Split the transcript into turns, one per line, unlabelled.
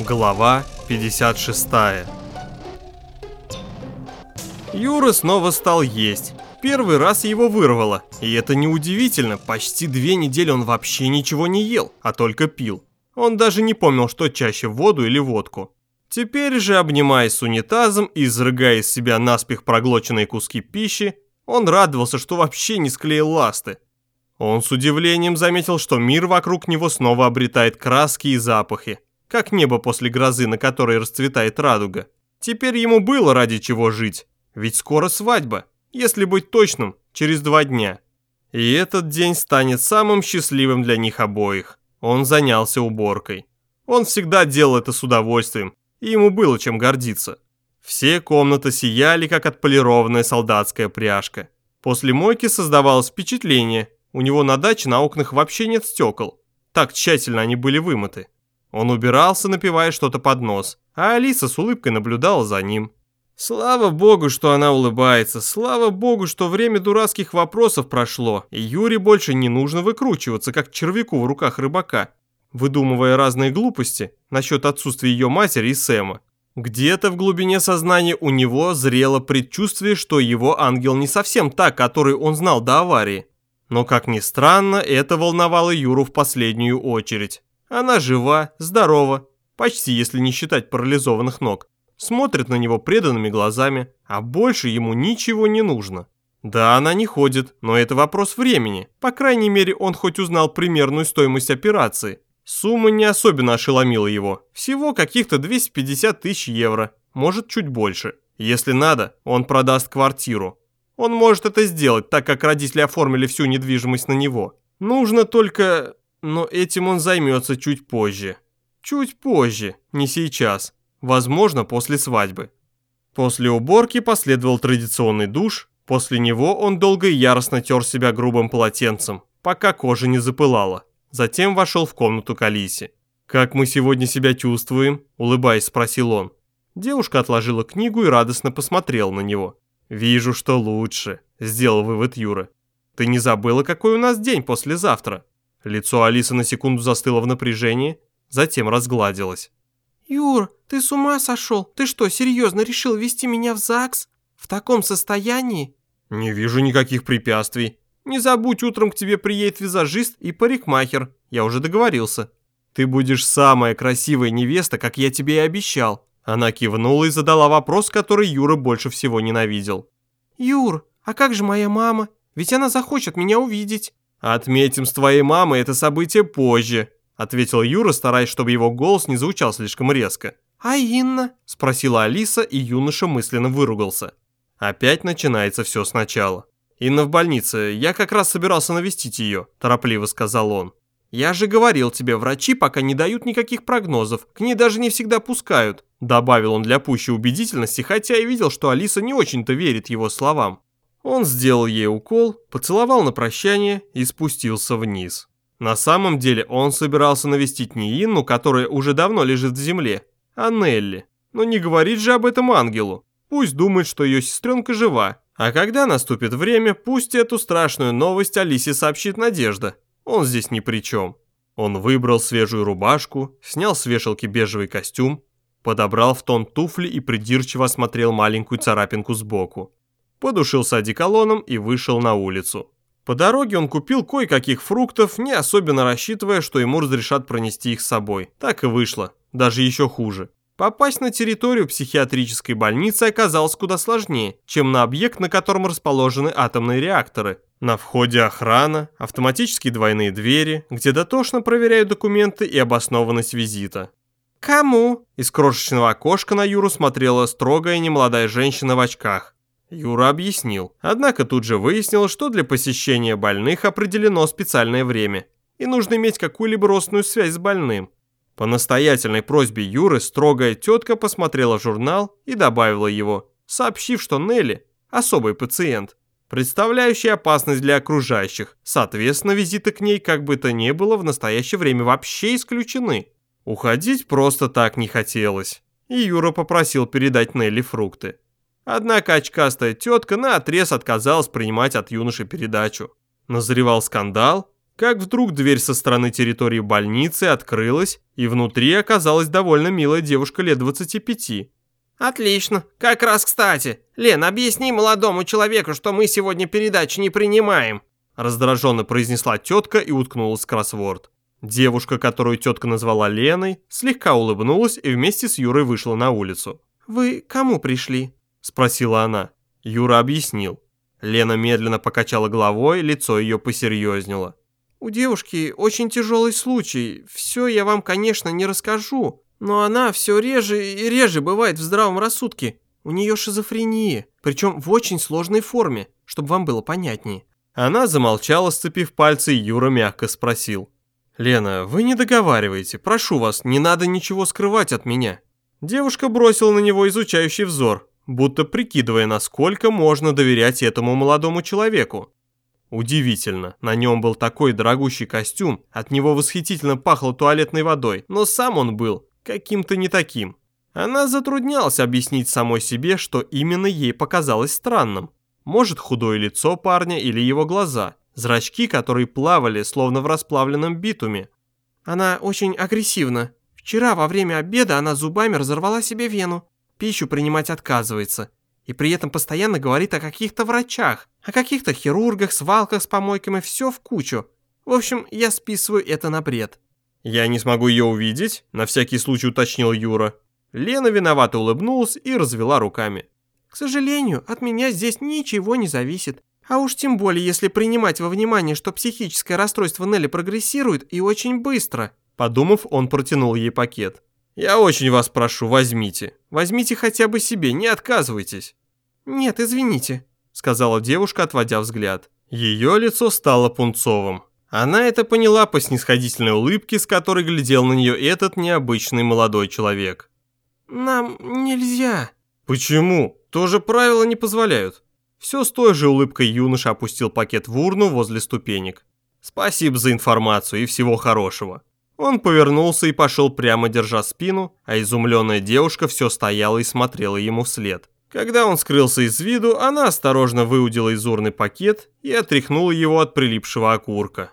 Глава 56 Юра снова стал есть. Первый раз его вырвало, и это неудивительно, почти две недели он вообще ничего не ел, а только пил. Он даже не помнил, что чаще воду или водку. Теперь же, обнимаясь с унитазом и изрыгая из себя наспех проглоченные куски пищи, он радовался, что вообще не склеил ласты. Он с удивлением заметил, что мир вокруг него снова обретает краски и запахи, как небо после грозы, на которой расцветает радуга. Теперь ему было ради чего жить, ведь скоро свадьба, если быть точным, через два дня. И этот день станет самым счастливым для них обоих. Он занялся уборкой. Он всегда делал это с удовольствием, и ему было чем гордиться. Все комнаты сияли, как отполированная солдатская пряжка. После мойки создавалось впечатление, у него на даче на окнах вообще нет стекол. Так тщательно они были вымыты. Он убирался, напивая что-то под нос, а Алиса с улыбкой наблюдала за ним. Слава богу, что она улыбается, слава богу, что время дурацких вопросов прошло, и Юре больше не нужно выкручиваться, как червяку в руках рыбака выдумывая разные глупости насчет отсутствия ее матери и Сэма. Где-то в глубине сознания у него зрело предчувствие, что его ангел не совсем та, которую он знал до аварии. Но, как ни странно, это волновало Юру в последнюю очередь. Она жива, здорова, почти если не считать парализованных ног. Смотрит на него преданными глазами, а больше ему ничего не нужно. Да, она не ходит, но это вопрос времени. По крайней мере, он хоть узнал примерную стоимость операции. Сумма не особенно ошеломила его. Всего каких-то 250 тысяч евро, может чуть больше. Если надо, он продаст квартиру. Он может это сделать, так как родители оформили всю недвижимость на него. Нужно только... Но этим он займется чуть позже. Чуть позже, не сейчас. Возможно, после свадьбы. После уборки последовал традиционный душ. После него он долго и яростно тер себя грубым полотенцем, пока кожа не запылала. Затем вошел в комнату к Алисе. «Как мы сегодня себя чувствуем?» – улыбаясь, спросил он. Девушка отложила книгу и радостно посмотрела на него. «Вижу, что лучше», – сделал вывод Юра. «Ты не забыла, какой у нас день послезавтра?» Лицо Алисы на секунду застыло в напряжении, затем разгладилось.
«Юр, ты с ума сошел? Ты что, серьезно решил вести меня в ЗАГС? В таком состоянии?»
«Не вижу никаких препятствий. Не забудь, утром к тебе приедет визажист и парикмахер. Я уже договорился. Ты будешь самая красивая невеста, как я тебе и обещал. Она кивнула и задала вопрос, который Юра больше всего ненавидел.
Юр, а как же моя мама? Ведь она захочет меня увидеть.
Отметим с твоей мамой это событие позже, ответил Юра, стараясь, чтобы его голос не звучал слишком резко.
А Инна?
спросила Алиса, и юноша мысленно выругался. Опять начинается все сначала. «Инна в больнице, я как раз собирался навестить ее», – торопливо сказал он. «Я же говорил тебе, врачи пока не дают никаких прогнозов, к ней даже не всегда пускают», – добавил он для пущей убедительности, хотя и видел, что Алиса не очень-то верит его словам. Он сделал ей укол, поцеловал на прощание и спустился вниз. На самом деле он собирался навестить не Инну, которая уже давно лежит в земле, а Нелли. Но не говорит же об этом ангелу. Пусть думает, что ее сестренка жива, а когда наступит время, пусть эту страшную новость Алисе сообщит Надежда. Он здесь ни при чем. Он выбрал свежую рубашку, снял с вешалки бежевый костюм, подобрал в тон туфли и придирчиво осмотрел маленькую царапинку сбоку. Подушился одеколоном и вышел на улицу. По дороге он купил кое-каких фруктов, не особенно рассчитывая, что ему разрешат пронести их с собой. Так и вышло, даже еще хуже. Попасть на территорию психиатрической больницы оказалось куда сложнее, чем на объект, на котором расположены атомные реакторы. На входе охрана, автоматические двойные двери, где дотошно проверяют документы и обоснованность визита.
«Кому?»
Из крошечного окошка на Юру смотрела строгая немолодая женщина в очках. Юра объяснил, однако тут же выяснил, что для посещения больных определено специальное время, и нужно иметь какую-либо родственную связь с больным. По настоятельной просьбе Юры строгая тетка посмотрела журнал и добавила его, сообщив, что Нелли – особый пациент, представляющий опасность для окружающих. Соответственно, визиты к ней, как бы то ни было, в настоящее время вообще исключены. Уходить просто так не хотелось, и Юра попросил передать Нелли фрукты. Однако очкастая тетка наотрез отказалась принимать от юноши передачу. Назревал скандал, как вдруг дверь со стороны территории больницы открылась, и внутри оказалась довольно милая девушка лет 25.
Отлично, как раз кстати. Лен, объясни молодому человеку, что мы сегодня передачу не принимаем.
Раздраженно произнесла тетка и уткнулась в кроссворд. Девушка, которую тетка назвала Леной, слегка улыбнулась и вместе с Юрой вышла на улицу.
«Вы кому пришли?»
– спросила она. Юра объяснил. Лена медленно покачала головой, лицо ее посерьезнело.
«У девушки очень тяжелый случай. Все я вам, конечно, не расскажу, но она все реже и реже бывает в здравом рассудке. У нее шизофрения, причем в очень сложной форме, чтобы вам было понятнее».
Она замолчала, сцепив пальцы, и Юра мягко спросил. «Лена, вы не договариваете. Прошу вас, не надо ничего скрывать от меня». Девушка бросила на него изучающий взор, будто прикидывая, насколько можно доверять этому молодому человеку. Удивительно, на нем был такой дорогущий костюм, от него восхитительно пахло туалетной водой, но сам он был каким-то не таким. Она затруднялась объяснить самой себе, что именно ей показалось странным. Может, худое лицо парня или его глаза – зрачки, которые плавали, словно в расплавленном битуме.
Она очень агрессивна. Вчера во время обеда она зубами разорвала себе вену. Пищу принимать отказывается. И при этом постоянно говорит о каких-то врачах, о каких-то хирургах, свалках с помойками, все в кучу. В общем, я списываю это на бред.
«Я не смогу ее увидеть?» – на всякий случай уточнил Юра. Лена виновато улыбнулась и развела руками.
«К сожалению, от меня здесь ничего не зависит. А уж тем более, если принимать во внимание, что психическое расстройство Нелли прогрессирует и очень быстро.
Подумав, он протянул ей пакет. «Я очень вас прошу, возьмите. Возьмите хотя бы себе, не отказывайтесь».
«Нет, извините», —
сказала девушка, отводя взгляд. Ее лицо стало пунцовым. Она это поняла по снисходительной улыбке, с которой глядел на нее этот необычный молодой человек.
«Нам нельзя».
«Почему? Тоже правила не позволяют». Все с той же улыбкой юноша опустил пакет в урну возле ступенек. «Спасибо за информацию и всего хорошего». Он повернулся и пошел прямо держа спину, а изумленная девушка все стояла и смотрела ему вслед. Когда он скрылся из виду, она осторожно выудила из урны пакет и отряхнула его от прилипшего окурка.